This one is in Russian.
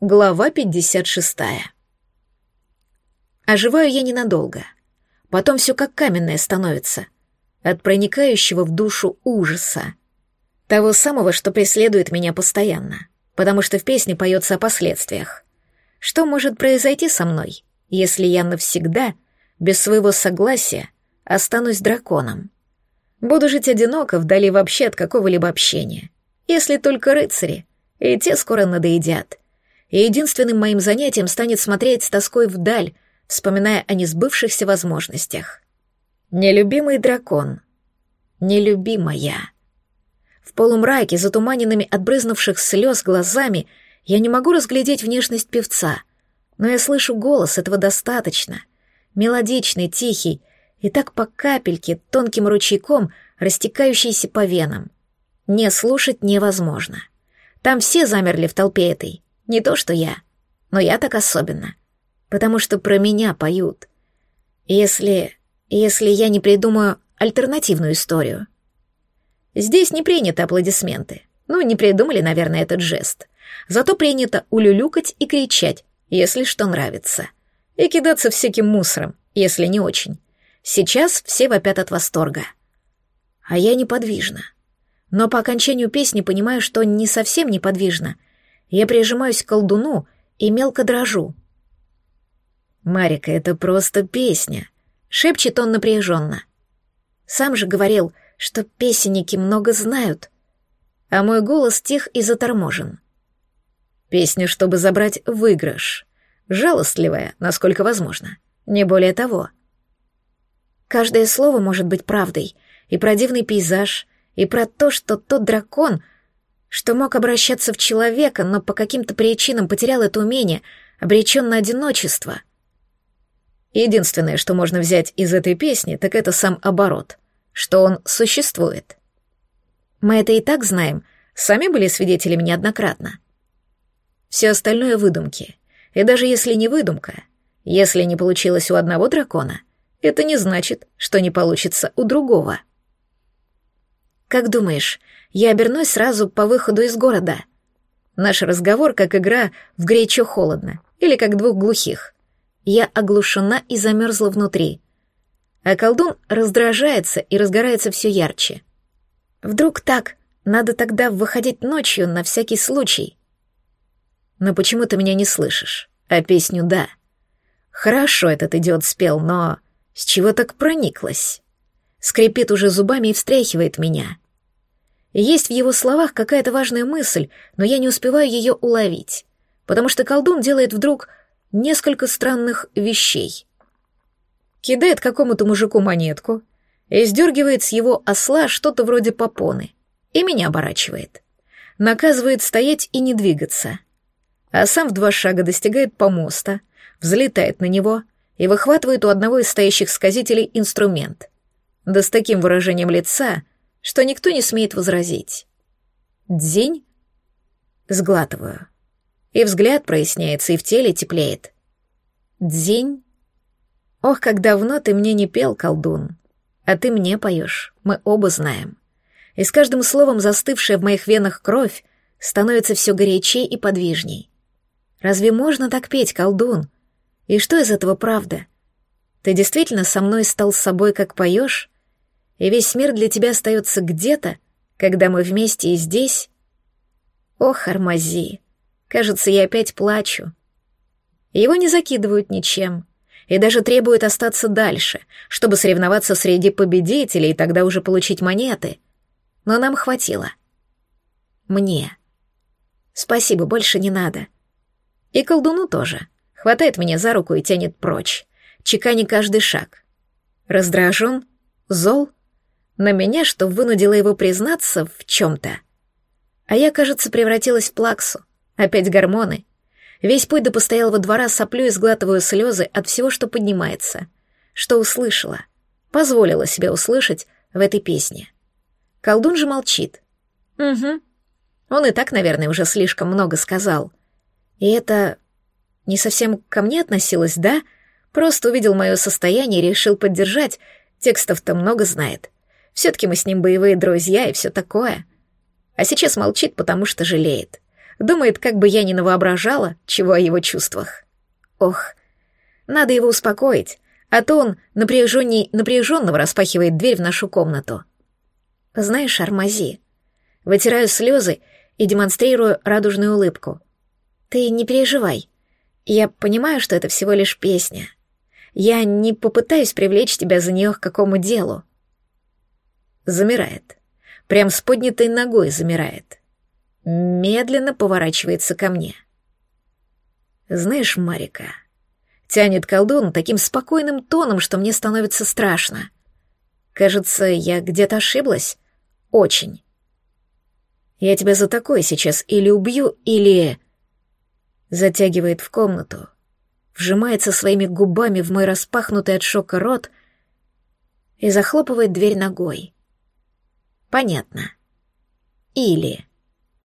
Глава 56. Оживаю я ненадолго. Потом все как каменное становится. От проникающего в душу ужаса. Того самого, что преследует меня постоянно. Потому что в песне поется о последствиях. Что может произойти со мной, если я навсегда, без своего согласия, останусь драконом? Буду жить одиноко, вдали вообще от какого-либо общения. Если только рыцари, и те скоро надоедят — и единственным моим занятием станет смотреть с тоской вдаль, вспоминая о несбывшихся возможностях. Нелюбимый дракон. Нелюбимая. В полумраке, затуманенными от брызнувших слез глазами, я не могу разглядеть внешность певца, но я слышу голос, этого достаточно. Мелодичный, тихий, и так по капельке, тонким ручейком, растекающийся по венам. Не слушать невозможно. Там все замерли в толпе этой, не то, что я, но я так особенно. Потому что про меня поют. Если... если я не придумаю альтернативную историю. Здесь не принято аплодисменты. Ну, не придумали, наверное, этот жест. Зато принято улюлюкать и кричать, если что нравится. И кидаться всяким мусором, если не очень. Сейчас все вопят от восторга. А я неподвижна. Но по окончанию песни понимаю, что не совсем неподвижна — я прижимаюсь к колдуну и мелко дрожу. «Марика, это просто песня», — шепчет он напряженно. Сам же говорил, что песенники много знают, а мой голос тих и заторможен. Песня, чтобы забрать выигрыш. Жалостливая, насколько возможно. Не более того. Каждое слово может быть правдой. И про дивный пейзаж, и про то, что тот дракон — что мог обращаться в человека, но по каким-то причинам потерял это умение, обречен на одиночество. Единственное, что можно взять из этой песни, так это сам оборот, что он существует. Мы это и так знаем, сами были свидетелями неоднократно. Все остальное — выдумки. И даже если не выдумка, если не получилось у одного дракона, это не значит, что не получится у другого. Как думаешь, я обернусь сразу по выходу из города. Наш разговор как игра в горячо холодно, или как двух глухих. Я оглушена и замерзла внутри. А колдун раздражается и разгорается все ярче. Вдруг так, надо тогда выходить ночью на всякий случай. Но почему ты меня не слышишь? А песню — да. Хорошо этот идиот спел, но с чего так прониклась? Скрипит уже зубами и встряхивает меня — есть в его словах какая-то важная мысль, но я не успеваю ее уловить, потому что колдун делает вдруг несколько странных вещей. Кидает какому-то мужику монетку и сдергивает с его осла что-то вроде попоны, и меня оборачивает. Наказывает стоять и не двигаться. А сам в два шага достигает помоста, взлетает на него и выхватывает у одного из стоящих сказителей инструмент. Да с таким выражением лица — что никто не смеет возразить. Дзень? Сглатываю. И взгляд проясняется, и в теле теплеет. Дзень? Ох, как давно ты мне не пел, колдун. А ты мне поешь, мы оба знаем. И с каждым словом застывшая в моих венах кровь становится все горячей и подвижней. Разве можно так петь, колдун? И что из этого правда? Ты действительно со мной стал с собой, как поешь? И весь мир для тебя остается где-то, когда мы вместе и здесь? Ох, Армази, кажется, я опять плачу. Его не закидывают ничем и даже требуют остаться дальше, чтобы соревноваться среди победителей и тогда уже получить монеты. Но нам хватило. Мне. Спасибо, больше не надо. И колдуну тоже. Хватает меня за руку и тянет прочь, чеканя каждый шаг. Раздражен? Зол? На меня, что вынудило его признаться в чем-то. А я, кажется, превратилась в плаксу. Опять гормоны. Весь путь до постоялого двора соплю и сглатываю слезы от всего, что поднимается. Что услышала. Позволила себе услышать в этой песне. Колдун же молчит. Угу. Он и так, наверное, уже слишком много сказал. И это не совсем ко мне относилось, да? Просто увидел мое состояние и решил поддержать. Текстов-то много знает. Все-таки мы с ним боевые друзья и все такое. А сейчас молчит, потому что жалеет. Думает, как бы я ни навоображала, чего о его чувствах. Ох, надо его успокоить, а то он напряженней напряженного распахивает дверь в нашу комнату. Знаешь, Армази, вытираю слезы и демонстрирую радужную улыбку. Ты не переживай. Я понимаю, что это всего лишь песня. Я не попытаюсь привлечь тебя за нее к какому делу. Замирает. Прям с поднятой ногой замирает. Медленно поворачивается ко мне. Знаешь, Марика, тянет колдун таким спокойным тоном, что мне становится страшно. Кажется, я где-то ошиблась. Очень. Я тебя за такое сейчас или убью, или... Затягивает в комнату, вжимается своими губами в мой распахнутый от шока рот и захлопывает дверь ногой. Понятно. Или...